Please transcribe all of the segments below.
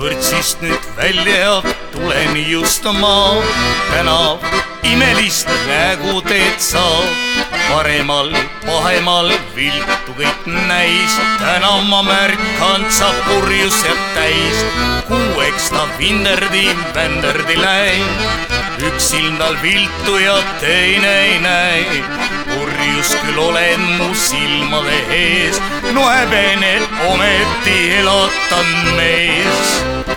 kõrtsist nüüd välja tulen just ma tänav imelist nägu teed sa paremal, pahemal viltu kõik näis. täna ma märkan, sa purjus jääb täis. kuueks ta vinderdi, vänderdi läinud. üks silm tal viltu ja teine ei näe. Purjus küll olen mu silmade ees, no häbene, ometi elatan mees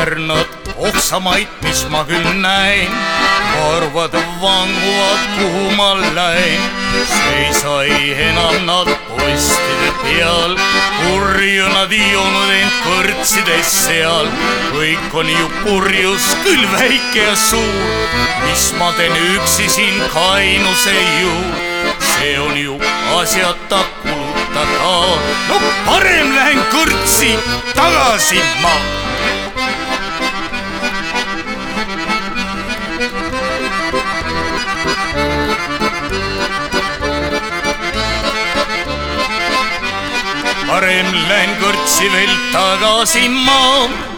laternad oksamaid, mis ma küll näin, karvad vanguvad, kuhu ma läin. seisa ei enam nad postide peal, purju nad joonud end kõrtsides seal. kõik on ju purjus, küll väike ja suur, mis ma teen üksi siin kainuse juur. see on ju asjata kulutada, no parem lähen kõrtsi tagasi ma parem lähen kõrtsi veel tagasi ma